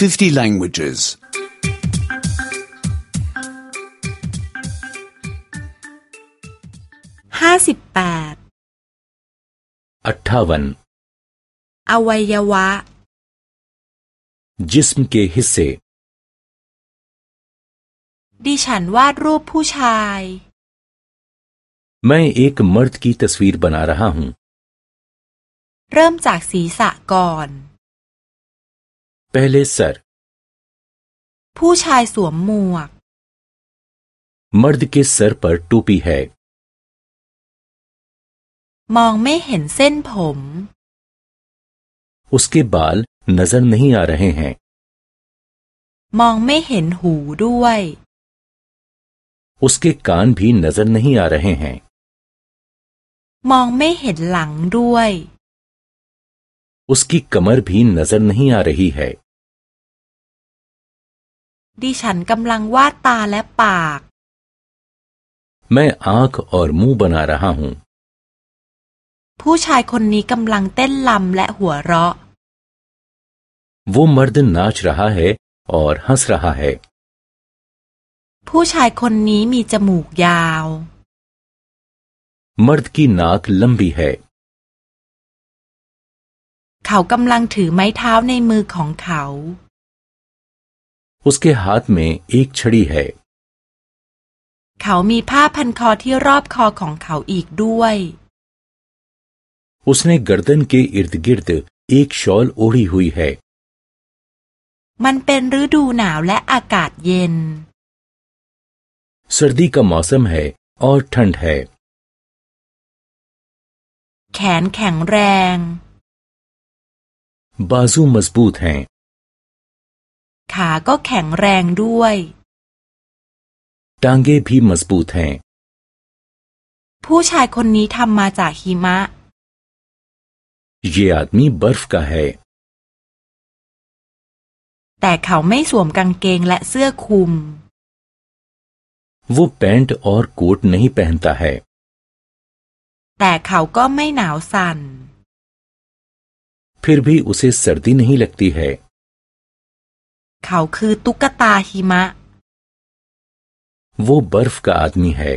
50 languages. ห้าสิบแปด अट्ठावन อวัยวะ जिस्म के हिस्से ดิฉันวาดรูปผู้ชาย मैं एक मर्द की तस्वीर बना रहा हूँ เริ่มจากศีรษะก่อน पहले सर ผู้ชายสวมหมวก मर्द के सर पर टोपी है มองไม่เห็นเส้นผม उसके बाल नजर नहीं आ रहे हैं มองไม่เห็นหูด้วย उसके कान भी नजर नहीं आ रहे हैं มองไม่เห็นหลังด้วย उसकी कमर भी नजर नहीं आ रही है ดิฉันกำลังวาดตาและปาก मैं आंख और मुंह बना रहा हूँ ผู้ชายคนนี้กำลังเต้นลำและหัวเราะ वो मर्द नाच रहा है और हंस रहा है ผู้ชายคนนี้มีจมูกยาว मर्द की नाक लंबी है เขากำลังถือไม้เท้าในมือของเขา उसके हाथ में एक छड़ी है เขามีผ้าพันคอที่รอบคอของเขาอีกด้วย उसने गर्दन के इर्द गिर्द एक शॉल ओढ़ी हुई है มันเป็นฤดูหนาวและอากาศเย็น सर्दी का मौसम है और ठंड है แขนแข็งแรง बाजू मजबूत हैं ขาก็แข็งแรงด้วย टांगे भी मजबूत हैं ผู้ชายคนนี้ทำมาจากหิมะ ये आदमी बर्फ का है แต่เขาไม่สวมกางเกงและเสื้อคลุม वो पैंट और कोट नहीं पहनता है แต่เขาก็ไม่หนาวสั่น फिर भी उसे सर्दी नहीं लगती है เขาคือตุ๊กตาหิมะ वो बर्फ का आदमी है